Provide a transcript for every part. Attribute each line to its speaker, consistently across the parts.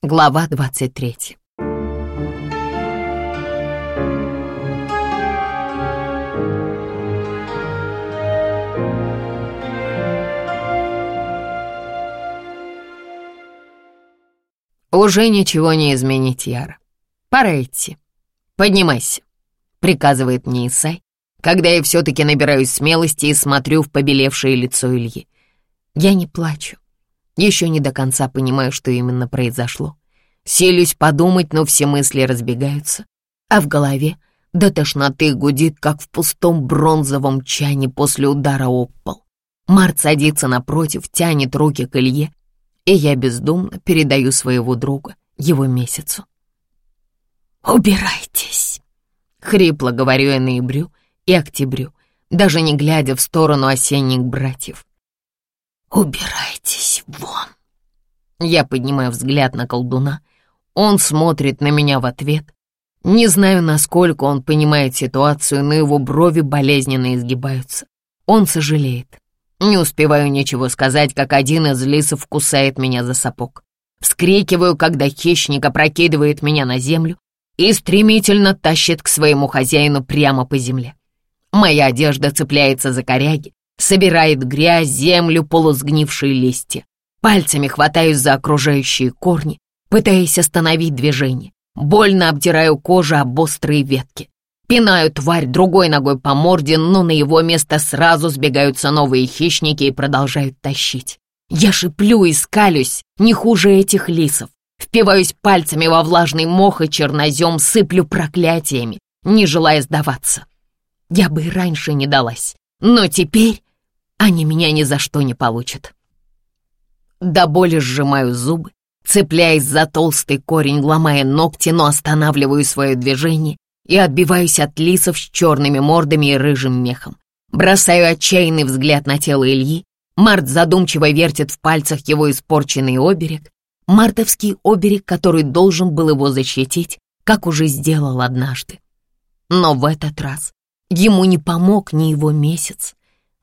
Speaker 1: Глава 23. Уже ничего не изменить, Яра. Пора идти. Поднимайся, приказывает мне Исай, когда я все-таки набираюсь смелости и смотрю в побелевшее лицо Ильи. Я не плачу. Еще не до конца понимаю, что именно произошло. Селюсь подумать, но все мысли разбегаются. А в голове до тошноты гудит, как в пустом бронзовом чане после удара об пол. Март садится напротив, тянет руки к Илье, и я бездумно передаю своего друга, его месяцу. «Убирайтесь!» — хрипло говорю я ноябрю и октябрю, даже не глядя в сторону осенних братьев. «Убирайтесь вон!» Я поднимаю взгляд на колдуна. Он смотрит на меня в ответ. Не знаю, насколько он понимает ситуацию, но его брови болезненно изгибаются. Он сожалеет. Не успеваю ничего сказать, как один из лисов кусает меня за сапог. Вскрикиваю, когда хищник опрокидывает меня на землю и стремительно тащит к своему хозяину прямо по земле. Моя одежда цепляется за коряги, собирает грязь, землю, полусгнившие листья. Пальцами хватаюсь за окружающие корни, пытаясь остановить движение. Больно обдираю кожу об острые ветки. Пинаю тварь другой ногой по морде, но на его место сразу сбегаются новые хищники и продолжают тащить. Я шиплю и скалюсь, не хуже этих лисов. Впиваюсь пальцами во влажный мох и чернозем, сыплю проклятиями, не желая сдаваться. Я бы и раньше не далась, но теперь они меня ни за что не получат. До боли сжимаю зубы, цепляясь за толстый корень, ломая ногти, но останавливаю свое движение и отбиваюсь от лисов с черными мордами и рыжим мехом. Бросаю отчаянный взгляд на тело Ильи. Март задумчиво вертит в пальцах его испорченный оберег. Мартовский оберег, который должен был его защитить, как уже сделал однажды. Но в этот раз ему не помог ни его месяц,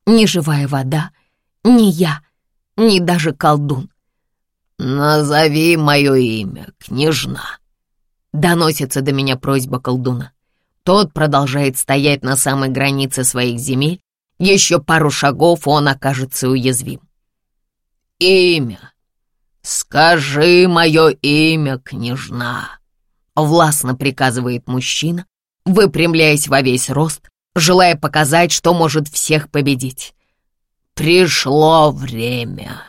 Speaker 1: ни живая вода, ни я, ни даже колдун. «Назови мое имя, княжна», — доносится до меня просьба колдуна. Тот продолжает стоять на самой границе своих земель. Еще пару шагов он окажется уязвим. «Имя! Скажи мое имя, княжна!» Властно приказывает мужчина, выпрямляясь во весь рост, желая показать, что может всех победить. «Пришло время!»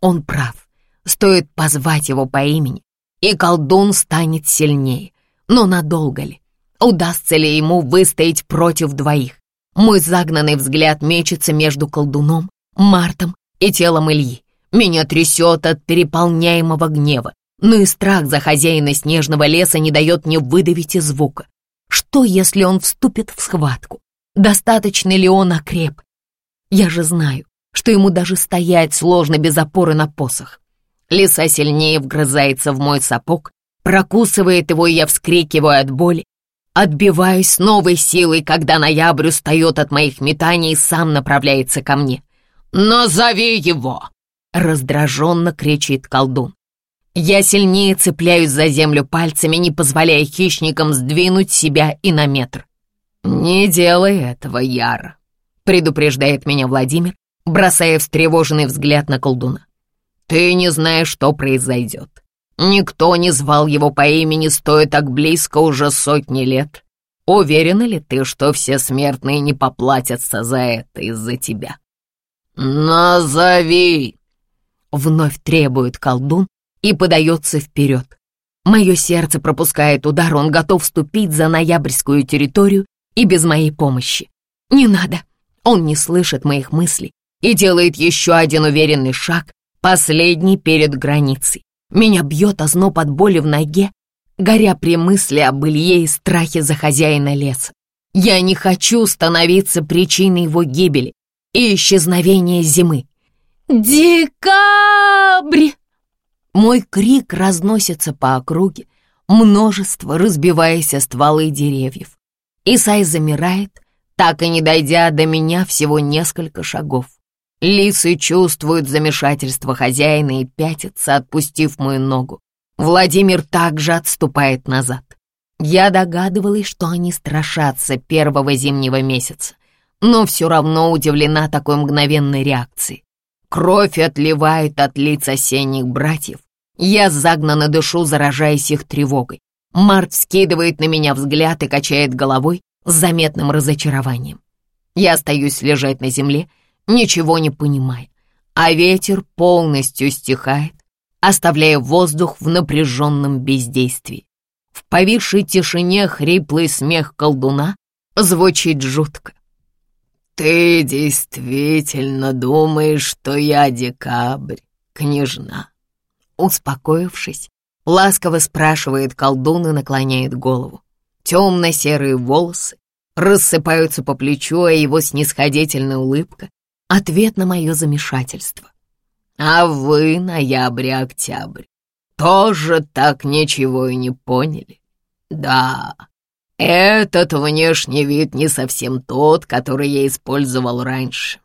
Speaker 1: Он прав. Стоит позвать его по имени, и колдун станет сильнее. Но надолго ли? Удастся ли ему выстоять против двоих? Мой загнанный взгляд мечется между колдуном, Мартом и телом Ильи. Меня трясет от переполняемого гнева, но и страх за хозяина снежного леса не дает мне выдавить и звука. Что, если он вступит в схватку? Достаточно ли он окреп? Я же знаю, что ему даже стоять сложно без опоры на посох. Лиса сильнее вгрызается в мой сапог, прокусывает его, и я вскрикиваю от боли. Отбиваюсь новой силой, когда ноябрь устает от моих метаний и сам направляется ко мне. «Назови его!» — раздраженно кричит колдун. Я сильнее цепляюсь за землю пальцами, не позволяя хищникам сдвинуть себя и на метр. «Не делай этого, Яр», — предупреждает меня Владимир, бросая встревоженный взгляд на колдуна. «Ты не знаешь, что произойдет. Никто не звал его по имени, стоя так близко уже сотни лет. Уверена ли ты, что все смертные не поплатятся за это из-за тебя?» «Назови!» — вновь требует колдун и подается вперед. Мое сердце пропускает удар, он готов вступить за ноябрьскую территорию и без моей помощи. Не надо, он не слышит моих мыслей и делает еще один уверенный шаг, последний перед границей. Меня бьет озноб от боли в ноге, горя при мысли об Илье и страхе за хозяина леса. Я не хочу становиться причиной его гибели и исчезновения зимы. «Декабрь!» Мой крик разносится по округе, множество разбиваясь о стволы деревьев. Исай замирает, так и не дойдя до меня всего несколько шагов. Лисы чувствуют замешательство хозяина и пятятся, отпустив мою ногу. Владимир также отступает назад. Я догадывалась, что они страшатся первого зимнего месяца, но все равно удивлена такой мгновенной реакцией. Кровь отливает от лиц осенних братьев. Я загнана дышу, заражаясь их тревогой. Март скидывает на меня взгляд и качает головой с заметным разочарованием. Я остаюсь лежать на земле, ничего не понимая, а ветер полностью стихает, оставляя воздух в напряженном бездействии. В повисшей тишине хриплый смех колдуна звучит жутко. «Ты действительно думаешь, что я декабрь, княжна?» Успокоившись, ласково спрашивает колдун и наклоняет голову. Темно-серые волосы рассыпаются по плечу, а его снисходительная улыбка — ответ на мое замешательство. «А вы, ноябрь-октябрь, тоже так ничего и не поняли?» «Да, этот внешний вид не совсем тот, который я использовал раньше.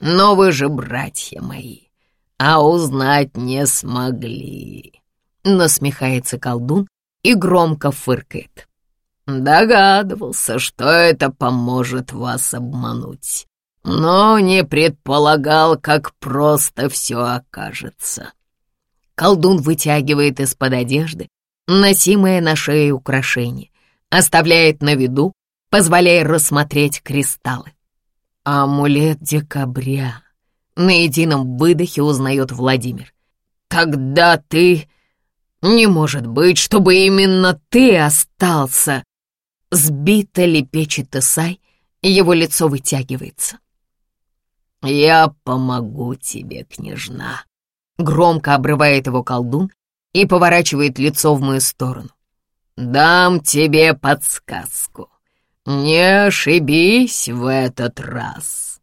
Speaker 1: Но вы же братья мои, а узнать не смогли. Насмехается колдун и громко фыркает. Догадывался, что это поможет вас обмануть, но не предполагал, как просто все окажется. Колдун вытягивает из-под одежды носимое на шее украшение оставляет на виду, позволяя рассмотреть кристаллы. Амулет декабря. На едином выдохе узнает Владимир. Тогда ты... Не может быть, чтобы именно ты остался. Сбито лепечет Исай, его лицо вытягивается. «Я помогу тебе, княжна», — громко обрывает его колдун и поворачивает лицо в мою сторону. Дам тебе подсказку. Не ошибись в этот раз.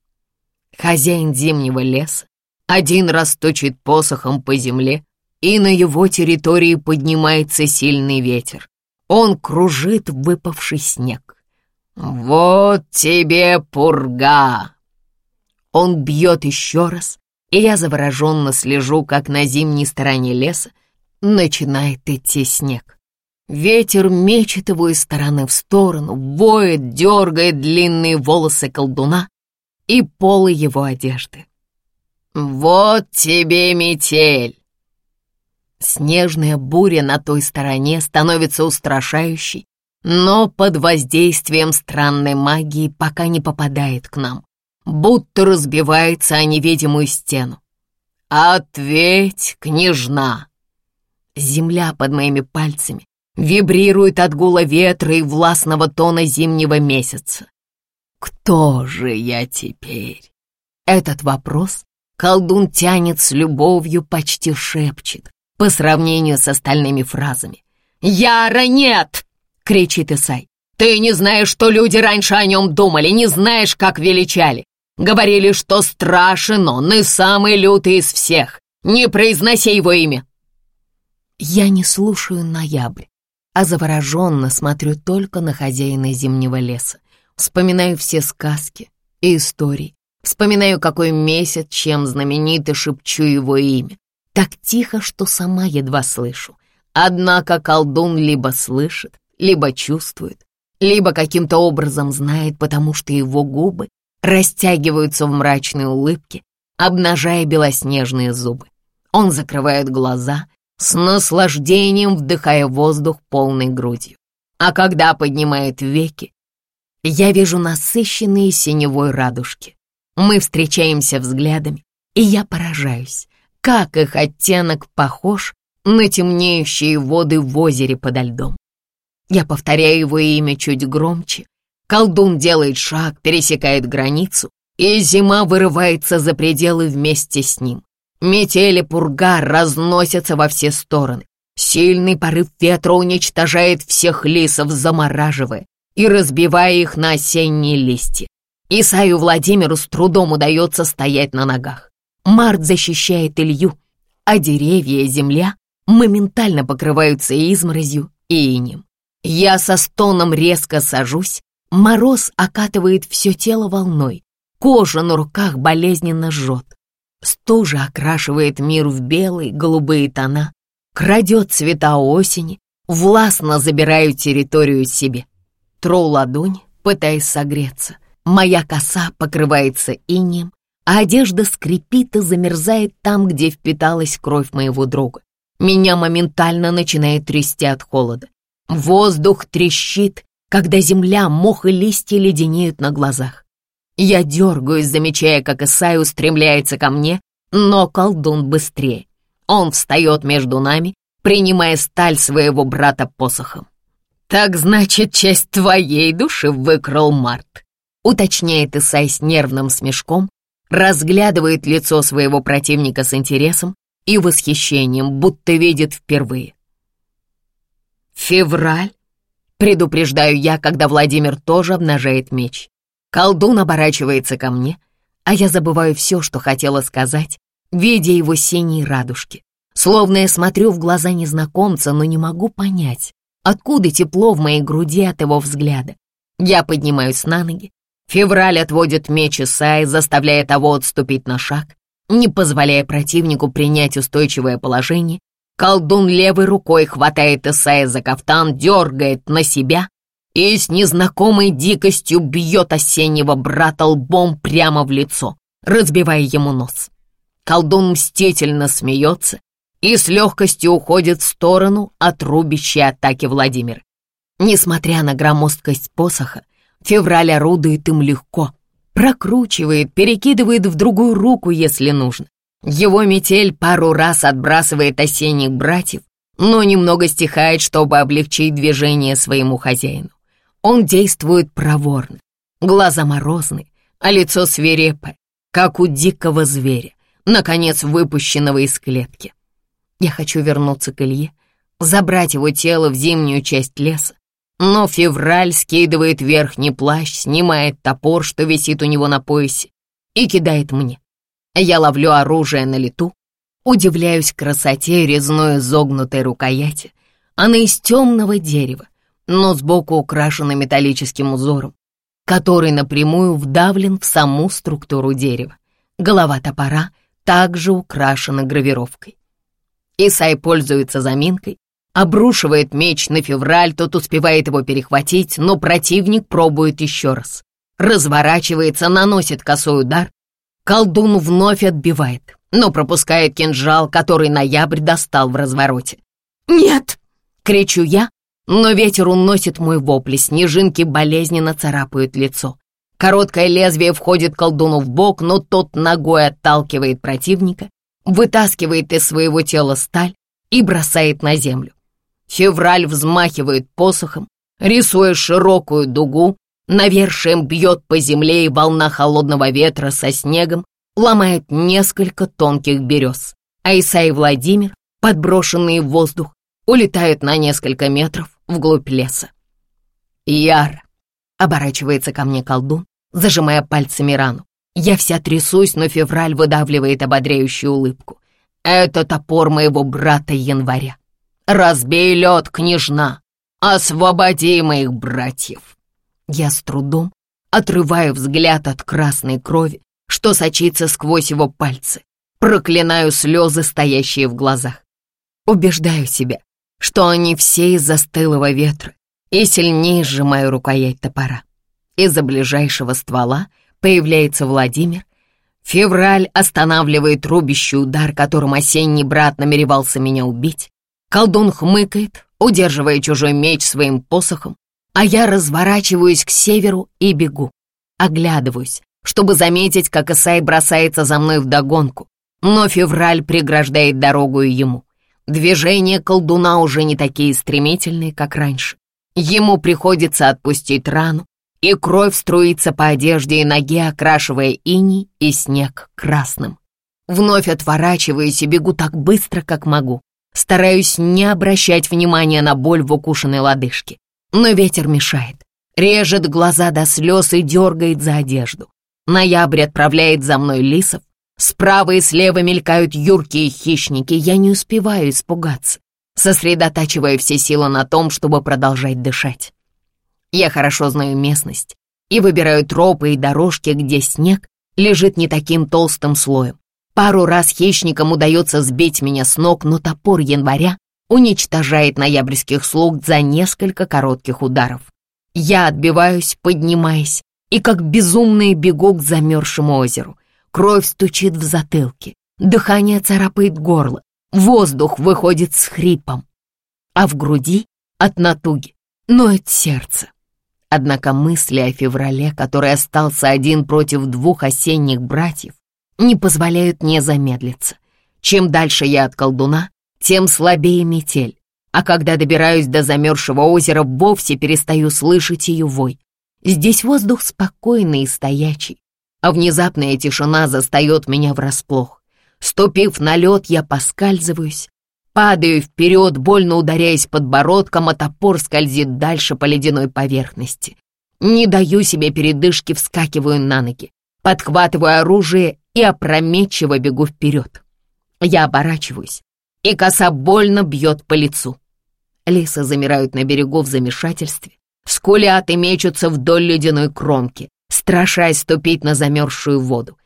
Speaker 1: Хозяин зимнего леса один раз точит посохом по земле, и на его территории поднимается сильный ветер. Он кружит выпавший снег. «Вот тебе пурга!» Он бьет еще раз, и я завороженно слежу, как на зимней стороне леса начинает идти снег. Ветер мечет его из стороны в сторону, воет, дергает длинные волосы колдуна и полы его одежды. «Вот тебе метель!» Снежная буря на той стороне становится устрашающей, но под воздействием странной магии пока не попадает к нам, будто разбивается о невидимую стену. «Ответь, княжна!» Земля под моими пальцами вибрирует от гула ветра и властного тона зимнего месяца. Кто же я теперь? Этот вопрос колдун тянет с любовью, почти шепчет, по сравнению с остальными фразами. «Яра, нет!» — кричит Исай. «Ты не знаешь, что люди раньше о нем думали, не знаешь, как величали. Говорили, что страшен он и самый лютый из всех. Не произноси его имя!» Я не слушаю ноябрь а завороженно смотрю только на хозяина зимнего леса. Вспоминаю все сказки и истории. Вспоминаю, какой месяц, чем знаменит, и шепчу его имя. Так тихо, что сама едва слышу. Однако колдун либо слышит, либо чувствует, либо каким-то образом знает, потому что его губы растягиваются в мрачной улыбке, обнажая белоснежные зубы. Он закрывает глаза с наслаждением вдыхая воздух полной грудью. А когда поднимает веки, я вижу насыщенные синевой радужки. Мы встречаемся взглядами, и я поражаюсь, как их оттенок похож на темнеющие воды в озере подо льдом. Я повторяю его имя чуть громче. Колдун делает шаг, пересекает границу, и зима вырывается за пределы вместе с ним. Метели пурга разносятся во все стороны. Сильный порыв ветра уничтожает всех лисов, замораживая и разбивая их на осенние листья. Исаю Владимиру с трудом удается стоять на ногах. Март защищает Илью, а деревья и земля моментально покрываются изморозью и инем. Я со стоном резко сажусь, мороз окатывает все тело волной, кожа на руках болезненно жжет. Стужа окрашивает мир в белые, голубые тона. крадет цвета осени, властно забираю территорию себе. Тру ладонь, пытаясь согреться. Моя коса покрывается инеем, а одежда скрипит и замерзает там, где впиталась кровь моего друга. Меня моментально начинает трясти от холода. Воздух трещит, когда земля, мох и листья леденеют на глазах. Я дергаюсь, замечая, как Исай устремляется ко мне, но колдун быстрее. Он встает между нами, принимая сталь своего брата посохом. «Так значит, часть твоей души выкрал Март», уточняет Исай с нервным смешком, разглядывает лицо своего противника с интересом и восхищением, будто видит впервые. «Февраль?» — предупреждаю я, когда Владимир тоже обнажает меч. Колдун оборачивается ко мне, а я забываю все, что хотела сказать, видя его синие радужки. Словно я смотрю в глаза незнакомца, но не могу понять, откуда тепло в моей груди от его взгляда. Я поднимаюсь на ноги, Февраль отводит меч Исаи, заставляя того отступить на шаг, не позволяя противнику принять устойчивое положение. Колдун левой рукой хватает Исаия за кафтан, дергает на себя и с незнакомой дикостью бьет осеннего брата лбом прямо в лицо, разбивая ему нос. Колдун мстительно смеется и с легкостью уходит в сторону от рубящей атаки Владимира. Несмотря на громоздкость посоха, Февраль орудует им легко, прокручивает, перекидывает в другую руку, если нужно. Его метель пару раз отбрасывает осенних братьев, но немного стихает, чтобы облегчить движение своему хозяину. Он действует проворно, глаза морозные, а лицо свирепое, как у дикого зверя, наконец выпущенного из клетки. Я хочу вернуться к Илье, забрать его тело в зимнюю часть леса, но февраль скидывает верхний плащ, снимает топор, что висит у него на поясе, и кидает мне. Я ловлю оружие на лету, удивляюсь красоте резной изогнутой рукояти. Она из темного дерева, но сбоку украшена металлическим узором, который напрямую вдавлен в саму структуру дерева. Голова топора также украшена гравировкой. Исай пользуется заминкой, Обрушивает меч на февраль, тот успевает его перехватить, но противник пробует еще раз. Разворачивается, наносит косой удар. Колдун вновь отбивает, но пропускает кинжал, который ноябрь достал в развороте. «Нет!» — кричу я, но ветер уносит мой вопль, снежинки болезненно царапают лицо. Короткое лезвие входит колдуну в бок, но тот ногой отталкивает противника, вытаскивает из своего тела сталь и бросает на землю. Февраль взмахивает посохом, рисуя широкую дугу, навершием бьет по земле и волна холодного ветра со снегом ломает несколько тонких берез. А Иса и Владимир, подброшенные в воздух, улетают на несколько метров вглубь леса. «Яр!» — оборачивается ко мне колдун, зажимая пальцами рану. Я вся трясусь, но февраль выдавливает ободряющую улыбку. Это топор моего брата января. Разбей лед, княжна! Освободи моих братьев!» Я с трудом отрываю взгляд от красной крови, что сочится сквозь его пальцы. Проклинаю слезы, стоящие в глазах. Убеждаю себя, что они все из-за стылого ветра, и сильнее сжимаю рукоять топора. Из-за ближайшего ствола появляется Владимир. Февраль останавливает рубящий удар, которым осенний брат намеревался меня убить. Колдун хмыкает, удерживая чужой меч своим посохом, а я разворачиваюсь к северу и бегу. Оглядываюсь, чтобы заметить, как Исай бросается за мной вдогонку, но февраль преграждает дорогу ему. Движения колдуна уже не такие стремительные, как раньше. Ему приходится отпустить рану, и кровь струится по одежде и ноге, окрашивая иней и снег красным. Вновь отворачиваюсь и бегу так быстро, как могу. Стараюсь не обращать внимания на боль в укушенной лодыжке. Но ветер мешает, режет глаза до слез и дергает за одежду. Ноябрь отправляет за мной лисов. Справа и слева мелькают юркие хищники. Я не успеваю испугаться, сосредотачивая все силы на том, чтобы продолжать дышать. Я хорошо знаю местность и выбираю тропы и дорожки, где снег лежит не таким толстым слоем. Пару раз хищникам удается сбить меня с ног, но топор января уничтожает ноябрьских слуг за несколько коротких ударов. Я отбиваюсь, поднимаясь, и как безумный бегу к замерзшему озеру. Кровь стучит в затылке, дыхание царапает горло, воздух выходит с хрипом, а в груди от натуги ноет сердце. Однако мысли о феврале, который остался один против двух осенних братьев, не позволяют мне замедлиться. Чем дальше я от колдуна, тем слабее метель, а когда добираюсь до замерзшего озера, вовсе перестаю слышать ее вой. Здесь воздух спокойный и стоячий, а внезапная тишина застает меня врасплох. Ступив на лед, я поскальзываюсь, падаю вперед, больно ударяясь подбородком, а топор скользит дальше по ледяной поверхности. Не даю себе передышки, вскакиваю на ноги, подхватываю оружие и опрометчиво бегу вперед. Я оборачиваюсь, и коса больно бьет по лицу. Лисы замирают на берегу в замешательстве, скулят и мечутся вдоль ледяной кромки, страшась ступить на замерзшую воду.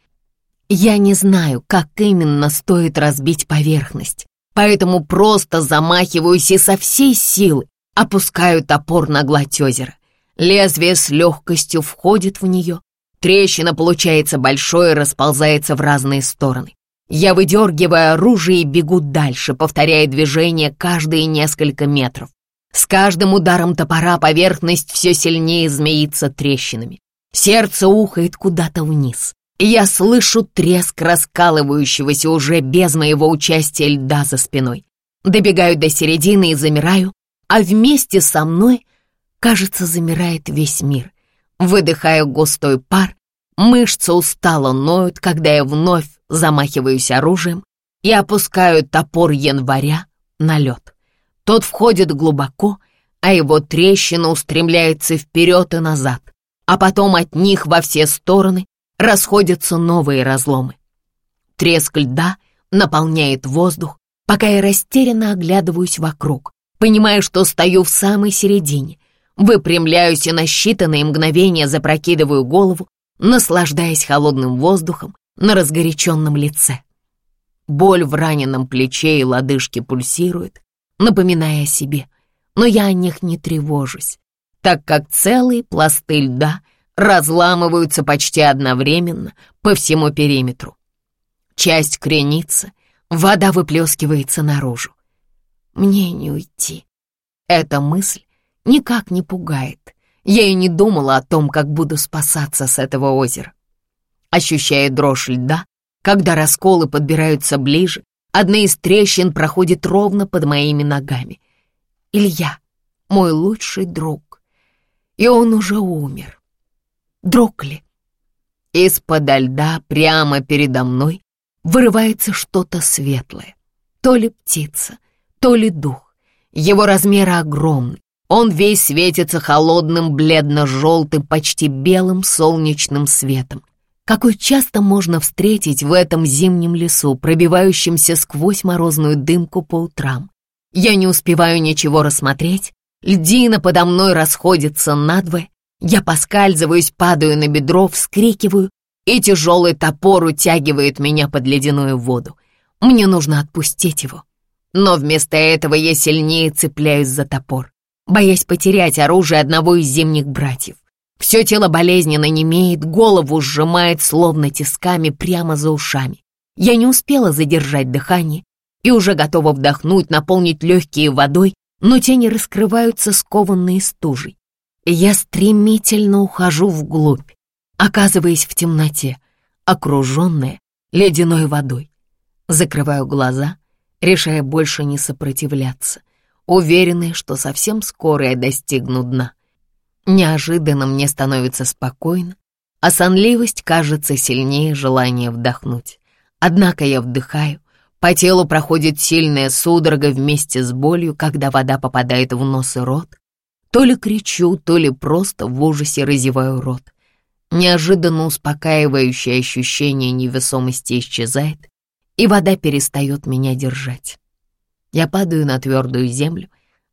Speaker 1: Я не знаю, как именно стоит разбить поверхность, поэтому просто замахиваюсь и со всей силы опускаю топор на гладь озера. Лезвие с легкостью входит в нее, трещина получается большой и расползается в разные стороны. Я выдергиваю оружие и бегу дальше, повторяя движение каждые несколько метров. С каждым ударом топора поверхность все сильнее змеится трещинами. Сердце ухает куда-то вниз. Я слышу треск раскалывающегося уже без моего участия льда за спиной. Добегаю до середины и замираю, а вместе со мной, кажется, замирает весь мир. Выдыхаю густой пар, мышцы устало ноют, когда я вновь замахиваюсь оружием и опускаю топор января на лед. Тот входит глубоко, а его трещина устремляется вперед и назад, а потом от них во все стороны расходятся новые разломы. Треск льда наполняет воздух, пока я растерянно оглядываюсь вокруг, понимая, что стою в самой середине, выпрямляюсь и на считанные мгновения запрокидываю голову, наслаждаясь холодным воздухом на разгоряченном лице. Боль в раненом плече и лодыжке пульсирует, напоминая о себе, но я о них не тревожусь, так как целые пласты льда разламываются почти одновременно по всему периметру. Часть кренится, вода выплескивается наружу. Мне не уйти. Эта мысль никак не пугает. Я и не думала о том, как буду спасаться с этого озера ощущая дрожь льда, когда расколы подбираются ближе, одна из трещин проходит ровно под моими ногами. Илья, мой лучший друг, и он уже умер. Друг ли? Из-под льда прямо передо мной вырывается что-то светлое. То ли птица, то ли дух. Его размеры огромны. Он весь светится холодным, бледно-желтым, почти белым солнечным светом какой часто можно встретить в этом зимнем лесу, пробивающемся сквозь морозную дымку по утрам. Я не успеваю ничего рассмотреть, льдина подо мной расходится надвое, я поскальзываюсь, падаю на бедро, вскрикиваю, и тяжелый топор утягивает меня под ледяную воду. Мне нужно отпустить его. Но вместо этого я сильнее цепляюсь за топор, боясь потерять оружие одного из зимних братьев. Все тело болезненно немеет, голову сжимает словно тисками прямо за ушами. Я не успела задержать дыхание и уже готова вдохнуть, наполнить легкие водой, но те не раскрываются скованные стужей. Я стремительно ухожу вглубь, оказываясь в темноте, окруженная ледяной водой. Закрываю глаза, решая больше не сопротивляться, уверенная, что совсем скоро я достигну дна. Неожиданно мне становится спокойно, а сонливость кажется сильнее желания вдохнуть. Однако я вдыхаю, по телу проходит сильная судорога вместе с болью, когда вода попадает в нос и рот. То ли кричу, то ли просто в ужасе разеваю рот. Неожиданно успокаивающее ощущение невесомости исчезает, и вода перестает меня держать. Я падаю на твердую землю,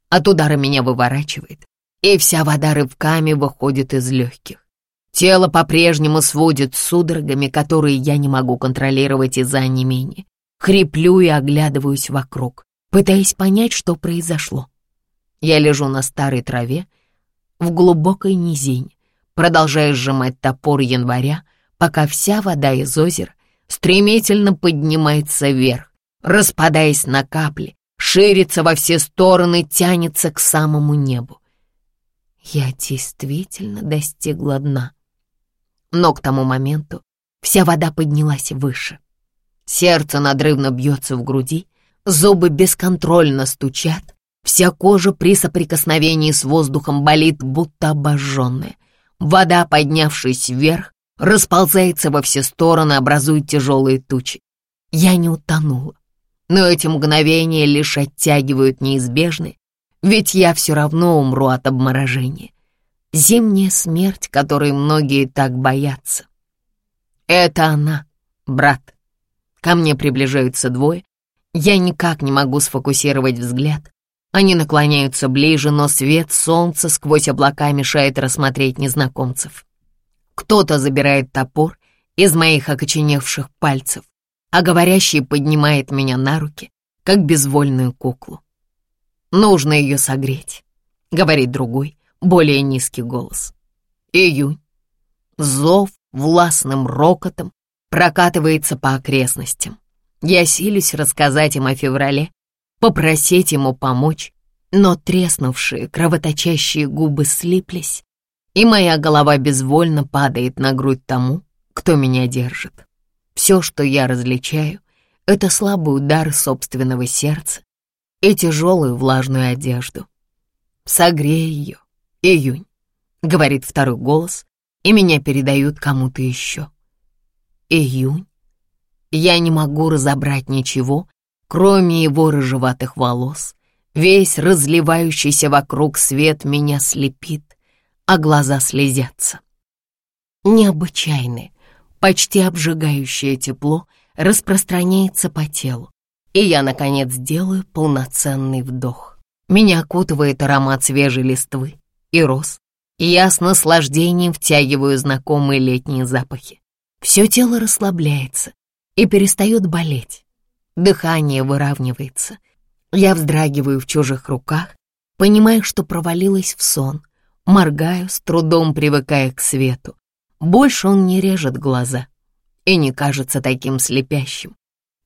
Speaker 1: от удара меня выворачивает, и вся вода рывками выходит из легких. Тело по-прежнему сводит судорогами, которые я не могу контролировать из-за онемения. Хриплю и оглядываюсь вокруг. пытаясь понять, что произошло. Я лежу на старой траве в глубокой низине, продолжая сжимать топор января, пока вся вода из озера стремительно поднимается вверх, распадаясь на капли, ширится во все стороны, тянется к самому небу. Я действительно достигла дна. Но к тому моменту вся вода поднялась выше. Сердце надрывно бьется в груди, зубы бесконтрольно стучат, вся кожа при соприкосновении с воздухом болит, будто обожженная. Вода, поднявшись вверх, расползается во все стороны, образуя тяжелые тучи. Я не утонула, но эти мгновения лишь оттягивают неизбежное, ведь я все равно умру от обморожения. Зимняя смерть, которой многие так боятся. Это она, брат. Ко мне приближаются двое. Я никак не могу сфокусировать взгляд. Они наклоняются ближе, но свет солнца сквозь облака мешает рассмотреть незнакомцев. Кто-то забирает топор из моих окоченевших пальцев, а говорящий поднимает меня на руки, как безвольную куклу. «Нужно ее согреть», — говорит другой, более низкий голос. Июнь. Зов властным рокотом прокатывается по окрестностям. Я силюсь рассказать им о феврале, попросить ему помочь, но треснувшие, кровоточащие губы слиплись, и моя голова безвольно падает на грудь тому, кто меня держит. Все, что я различаю, это слабый удар собственного сердца и тяжелую влажную одежду. «Согрей ее, июнь», — говорит второй голос, и меня передают кому-то еще. Июнь? Я не могу разобрать ничего, кроме его рыжеватых волос. Весь разливающийся вокруг свет меня слепит а глаза слезятся. Необычайное, почти обжигающее тепло распространяется по телу, и я, наконец, делаю полноценный вдох. Меня окутывает аромат свежей листвы и роз, и я с наслаждением втягиваю знакомые летние запахи. Все тело расслабляется и перестает болеть. Дыхание выравнивается. Я вздрагиваю в чужих руках, понимая, что провалилась в сон — Моргаю, с трудом привыкая к свету. Больше он не режет глаза и не кажется таким слепящим.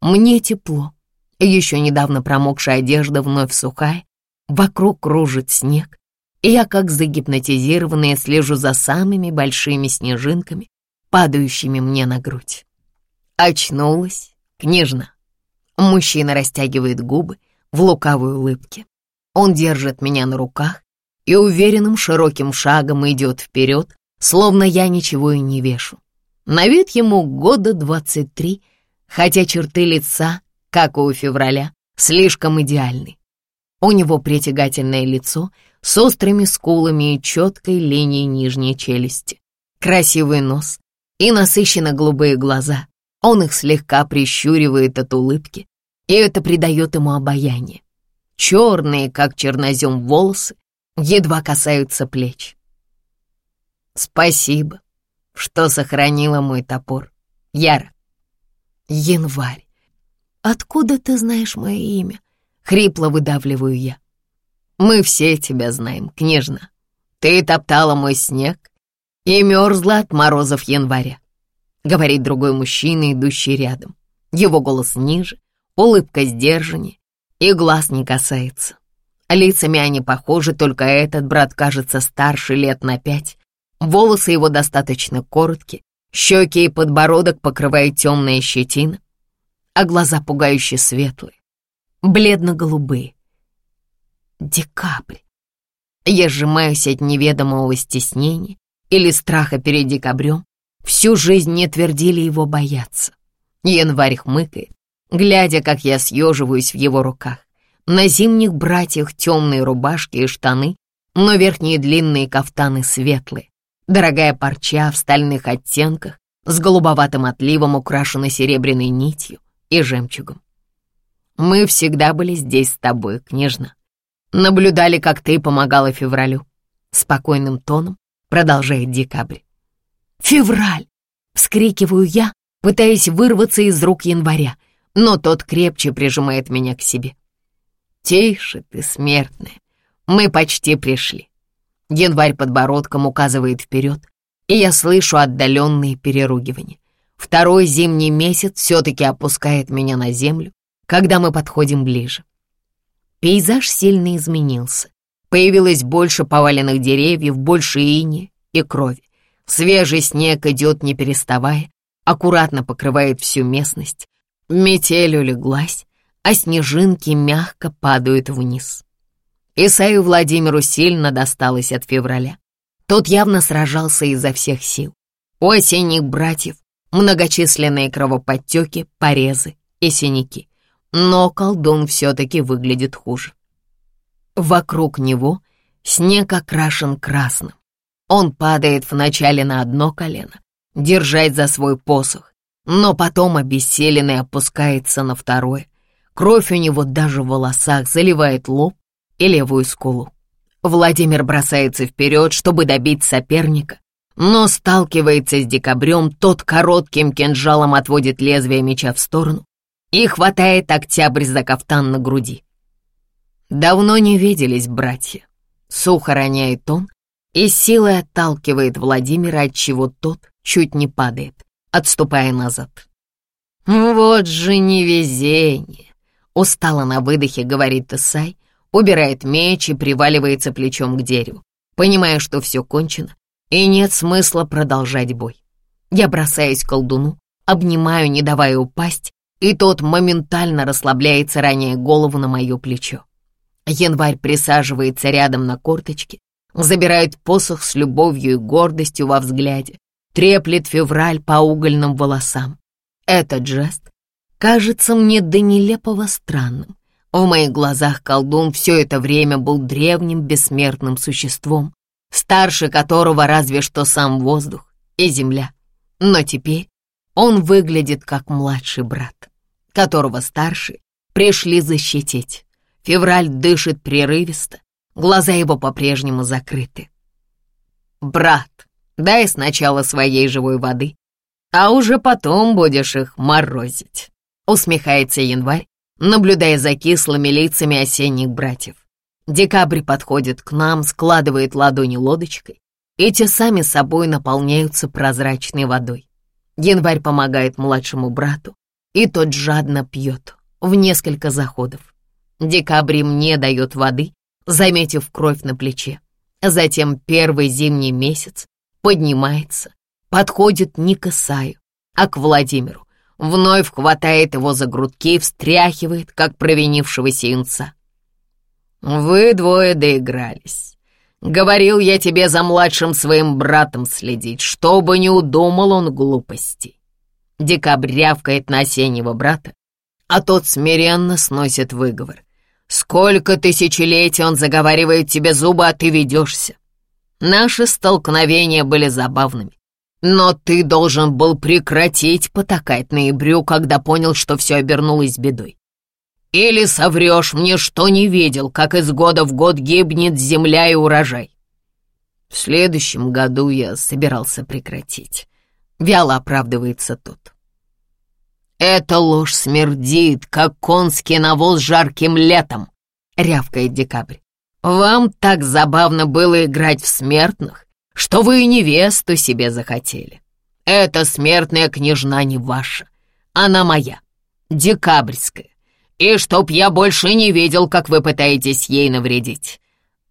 Speaker 1: Мне тепло. Еще недавно промокшая одежда вновь сухая, вокруг кружит снег, и я, как загипнотизированная, слежу за самыми большими снежинками, падающими мне на грудь. Очнулась, княжна. Мужчина растягивает губы в лукавой улыбке. Он держит меня на руках, и уверенным широким шагом идет вперед, словно я ничего и не вешу. На вид ему года двадцать три, хотя черты лица, как у февраля, слишком идеальны. У него притягательное лицо с острыми скулами и четкой линией нижней челюсти, красивый нос и насыщенно голубые глаза. Он их слегка прищуривает от улыбки, и это придает ему обаяние. Черные, как чернозем, волосы едва касаются плеч. Спасибо, что сохранила мой топор. Яра. Январь. Откуда ты знаешь мое имя? Хрипло выдавливаю я. Мы все тебя знаем, княжна. Ты топтала мой снег и мерзла от морозов января. Говорит другой мужчина, идущий рядом. Его голос ниже, улыбка сдержаннее и глаз не касается. Лицами они похожи, только этот брат кажется старше лет на пять. Волосы его достаточно короткие, щеки и подбородок покрывает темная щетина, а глаза пугающе светлые, бледно-голубые. Декабрь. Я сжимаюсь от неведомого стеснения или страха перед декабрем. Всю жизнь не твердили его бояться. Январь хмыкает, глядя, как я съеживаюсь в его руках. На зимних братьях темные рубашки и штаны, но верхние длинные кафтаны светлые. Дорогая парча в стальных оттенках с голубоватым отливом украшена серебряной нитью и жемчугом. Мы всегда были здесь с тобой, княжна. Наблюдали, как ты помогала февралю. Спокойным тоном продолжает декабрь. «Февраль!» — вскрикиваю я, пытаясь вырваться из рук января, но тот крепче прижимает меня к себе. Тише ты, смертная, мы почти пришли. Январь подбородком указывает вперед, и я слышу отдаленные переругивания. Второй зимний месяц все-таки опускает меня на землю, когда мы подходим ближе. Пейзаж сильно изменился. Появилось больше поваленных деревьев, больше ини и крови. Свежий снег идет не переставая, аккуратно покрывает всю местность. Метель улеглась, а снежинки мягко падают вниз. Исаю Владимиру сильно досталось от февраля. Тот явно сражался изо всех сил. У осенних братьев многочисленные кровоподтеки, порезы и синяки. Но колдун все-таки выглядит хуже. Вокруг него снег окрашен красным. Он падает вначале на одно колено, держать за свой посох, но потом обессиленный опускается на второе. Кровь у него даже в волосах заливает лоб и левую скулу. Владимир бросается вперед, чтобы добить соперника, но сталкивается с декабрем, тот коротким кинжалом отводит лезвие меча в сторону и хватает октябрь за кафтан на груди. Давно не виделись братья. Сухо роняет он и силой отталкивает Владимира, отчего тот чуть не падает, отступая назад. «Вот же невезение!» — устало на выдохе говорит Исай, убирает меч и приваливается плечом к дереву, понимая, что все кончено, и нет смысла продолжать бой. Я бросаюсь к колдуну, обнимаю, не давая упасть, и тот моментально расслабляется, роняя голову на мое плечо. Январь присаживается рядом на корточке, забирает посох с любовью и гордостью во взгляде, треплет февраль по угольным волосам. Этот жест кажется мне до нелепого странным. В моих глазах колдун все это время был древним бессмертным существом, старше которого разве что сам воздух и земля. Но теперь он выглядит как младший брат, которого старшие пришли защитить. Февраль дышит прерывисто, глаза его по-прежнему закрыты. «Брат, дай сначала своей живой воды, а уже потом будешь их морозить», усмехается январь, наблюдая за кислыми лицами осенних братьев. Декабрь подходит к нам, складывает ладони лодочкой, и те сами собой наполняются прозрачной водой. Январь помогает младшему брату, и тот жадно пьет в несколько заходов. Декабрь мне дает воды, заметив кровь на плече. Затем первый зимний месяц поднимается, подходит не к Исаю, а к Владимиру, вновь хватает его за грудки и встряхивает, как провинившегося юнца. «Вы двое доигрались. Говорил я тебе за младшим своим братом следить, чтобы не удумал он глупостей». Декабрь рявкает на осеннего брата, а тот смиренно сносит выговор. Сколько тысячелетий он заговаривает тебе зубы, а ты ведешься. Наши столкновения были забавными. Но ты должен был прекратить потакать ноябрю, когда понял, что все обернулось бедой. Или соврешь мне, что не видел, как из года в год гибнет земля и урожай. В следующем году я собирался прекратить. Вяло оправдывается тот. «Эта ложь смердит, как конский навоз жарким летом», — рявкает Декабрь. «Вам так забавно было играть в смертных, что вы и невесту себе захотели. Эта смертная княжна не ваша, она моя, декабрьская, и чтоб я больше не видел, как вы пытаетесь ей навредить».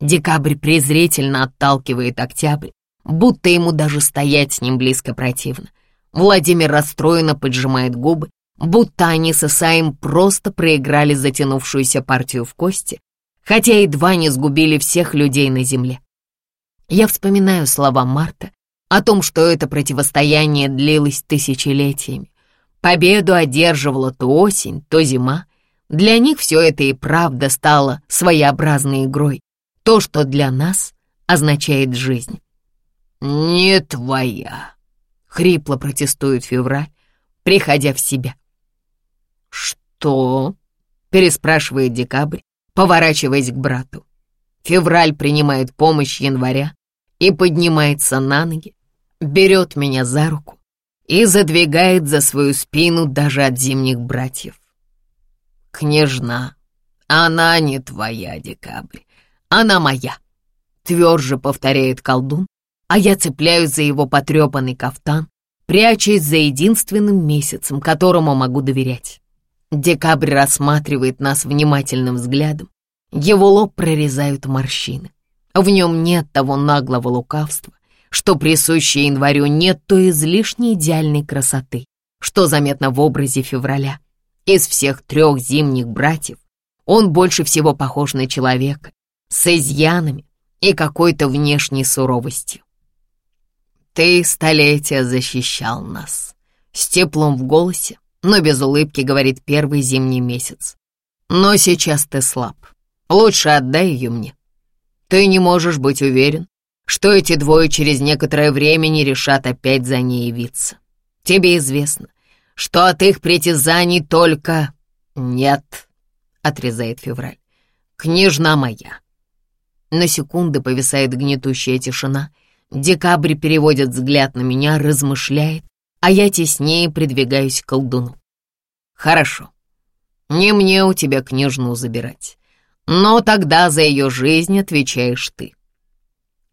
Speaker 1: Декабрь презрительно отталкивает Октябрь, будто ему даже стоять с ним близко противно. Владимир расстроенно поджимает губы, будто они с Исаем просто проиграли затянувшуюся партию в кости, хотя едва не сгубили всех людей на земле. Я вспоминаю слова Марта о том, что это противостояние длилось тысячелетиями. Победу одерживала то осень, то зима. Для них все это и правда стало своеобразной игрой. То, что для нас означает жизнь. «Не твоя», — хрипло протестует февраль, приходя в себя. «Что?» — переспрашивает Декабрь, поворачиваясь к брату. Февраль принимает помощь января и поднимается на ноги, берет меня за руку и задвигает за свою спину даже от зимних братьев. «Княжна, Она не твоя, Декабрь, она моя, тверже повторяет колдун, а я цепляюсь за его потрепанный кафтан, прячась за единственным месяцем, которому могу доверять. Декабрь рассматривает нас внимательным взглядом, его лоб прорезают морщины. В нем нет того наглого лукавства, что присуще январю, нет той излишней идеальной красоты, что заметно в образе февраля. Из всех трех зимних братьев он больше всего похож на человека, с изъянами и какой-то внешней суровостью. «Ты столетия защищал нас», — с теплом в голосе, но без улыбки говорит первый зимний месяц. «Но сейчас ты слаб. Лучше отдай ее мне. Ты не можешь быть уверен, что эти двое через некоторое время не решат опять за ней явиться. Тебе известно, что от их притязаний только... Нет, — отрезает Февраль. Княжна моя. На секунду повисает гнетущая тишина. Декабрь переводит взгляд на меня, размышляет, а я теснее придвигаюсь к колдуну. Хорошо. Не мне у тебя княжну забирать. Но тогда за ее жизнь отвечаешь ты.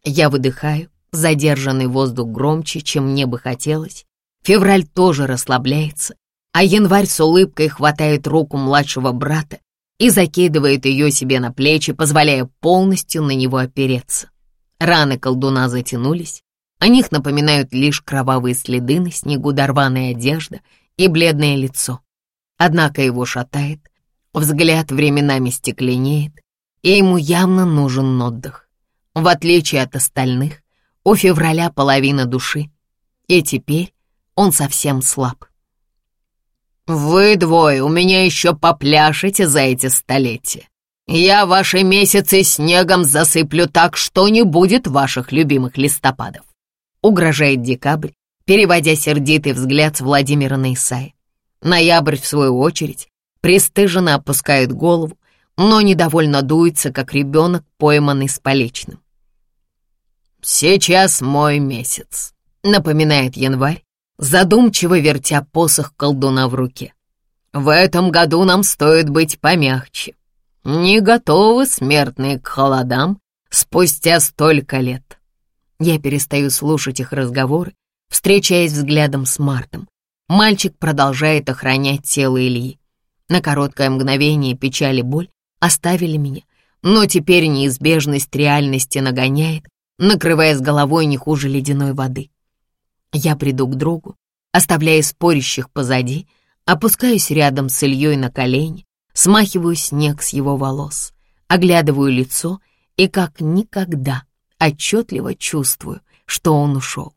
Speaker 1: Я выдыхаю, задержанный воздух громче, чем мне бы хотелось. Февраль тоже расслабляется, а январь с улыбкой хватает руку младшего брата и закидывает ее себе на плечи, позволяя полностью на него опереться. Раны колдуна затянулись, о них напоминают лишь кровавые следы на снегу, дорваная одежда и бледное лицо. Однако его шатает, Взгляд временами стекленеет, и ему явно нужен отдых. В отличие от остальных, у февраля половина души, и теперь он совсем слаб. «Вы двое у меня еще попляшете за эти столетия. Я ваши месяцы снегом засыплю так, что не будет ваших любимых листопадов», угрожает декабрь, переводя сердитый взгляд с Владимира на Исаия. Ноябрь, в свою очередь, пристыженно опускает голову, но недовольно дуется, как ребенок, пойманный с поличным. «Сейчас мой месяц», — напоминает январь, задумчиво вертя посох колдуна в руке. «В этом году нам стоит быть помягче. Не готовы смертные к холодам спустя столько лет». Я перестаю слушать их разговоры, встречаясь взглядом с Мартом. Мальчик продолжает охранять тело Ильи. На короткое мгновение печаль и боль оставили меня, но теперь неизбежность реальности нагоняет, накрывая с головой не хуже ледяной воды. Я приду к другу, оставляя спорящих позади, опускаюсь рядом с Ильей на колени, смахиваю снег с его волос, оглядываю лицо и как никогда отчетливо чувствую, что он ушел.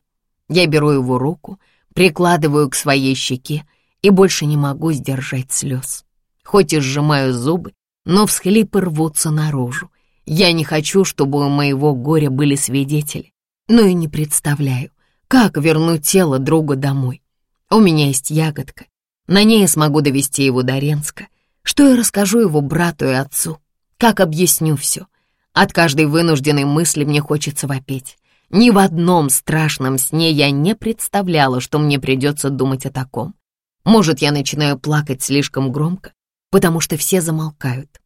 Speaker 1: Я беру его руку, прикладываю к своей щеке и больше не могу сдержать слез. Хоть и сжимаю зубы, но всхлипы рвутся наружу. Я не хочу, чтобы у моего горя были свидетели, но и не представляю, как вернуть тело друга домой. У меня есть ягодка, на ней я смогу довести его до Ренска. Что я расскажу его брату и отцу? Как объясню все? От каждой вынужденной мысли мне хочется вопеть. Ни в одном страшном сне я не представляла, что мне придется думать о таком. Может, я начинаю плакать слишком громко, потому что все замолкают.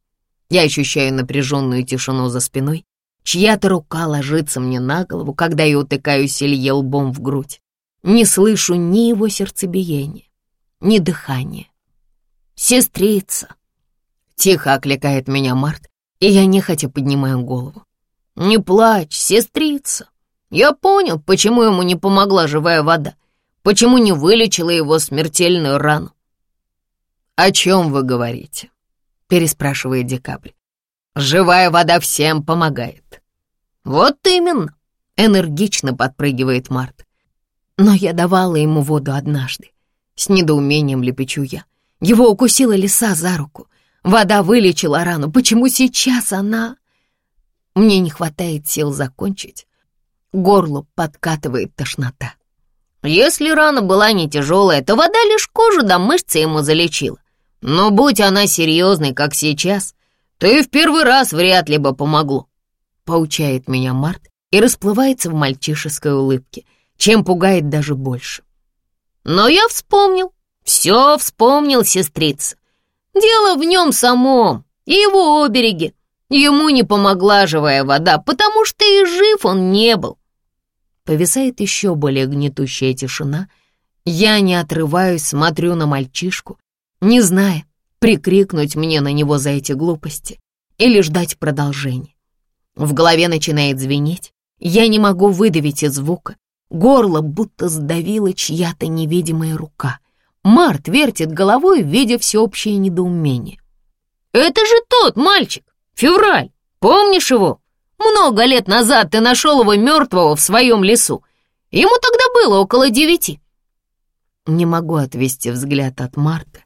Speaker 1: Я ощущаю напряженную тишину за спиной, чья-то рука ложится мне на голову, когда я утыкаюсь Илье лбом в грудь. Не слышу ни его сердцебиения, ни дыхания. «Сестрица!» Тихо окликает меня Март, и я нехотя поднимаю голову. «Не плачь, сестрица! Я понял, почему ему не помогла живая вода. Почему не вылечила его смертельную рану? «О чем вы говорите?» — переспрашивает Декабрь. «Живая вода всем помогает». «Вот именно!» — энергично подпрыгивает Март. «Но я давала ему воду однажды. С недоумением лепечу я. Его укусила лиса за руку. Вода вылечила рану. Почему сейчас она...» Мне не хватает сил закончить. Горло подкатывает тошнота. Если рана была не тяжелая, то вода лишь кожу до мышцы ему залечила. Но будь она серьезной, как сейчас, то и в первый раз вряд ли бы помогло. Поучает меня Март и расплывается в мальчишеской улыбке, чем пугает даже больше. Но я вспомнил, все вспомнил, сестрица. Дело в нем самом. и его обереги. Ему не помогла живая вода, потому что и жив он не был. Повисает еще более гнетущая тишина. Я не отрываюсь, смотрю на мальчишку, не зная, прикрикнуть мне на него за эти глупости или ждать продолжения. В голове начинает звенеть, я не могу выдавить и звука, горло будто сдавила чья-то невидимая рука. Март вертит головой, видя всеобщее недоумение. «Это же тот мальчик, Февраль, помнишь его? Много лет назад ты нашел его мертвого в своем лесу. Ему тогда было около девяти». Не могу отвести взгляд от Марта,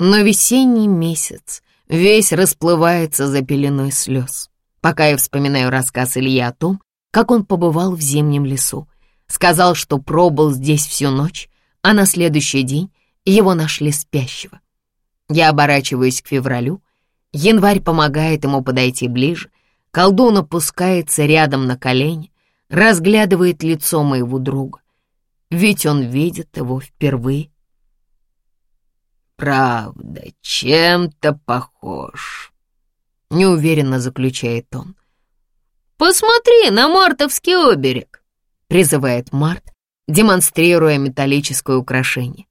Speaker 1: но весенний месяц весь расплывается за пеленой слез, пока я вспоминаю рассказ Ильи о том, как он побывал в зимнем лесу. Сказал, что пробыл здесь всю ночь, а на следующий день его нашли спящего. Я оборачиваюсь к февралю, январь помогает ему подойти ближе, колдун опускается рядом на колени, разглядывает лицо моего друга, ведь он видит его впервые. «Правда, чем-то похож», — неуверенно заключает он. «Посмотри на мартовский оберег», — призывает Март, демонстрируя металлическое украшение.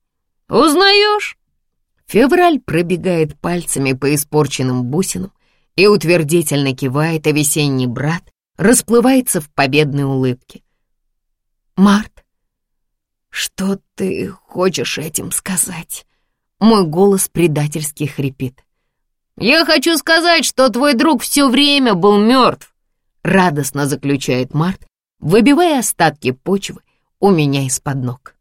Speaker 1: «Узнаешь?» Февраль пробегает пальцами по испорченным бусинам и утвердительно кивает, а весенний брат расплывается в победной улыбке. «Март, что ты хочешь этим сказать?» Мой голос предательски хрипит. «Я хочу сказать, что твой друг все время был мертв», радостно заключает Март, выбивая остатки почвы у меня из-под ног.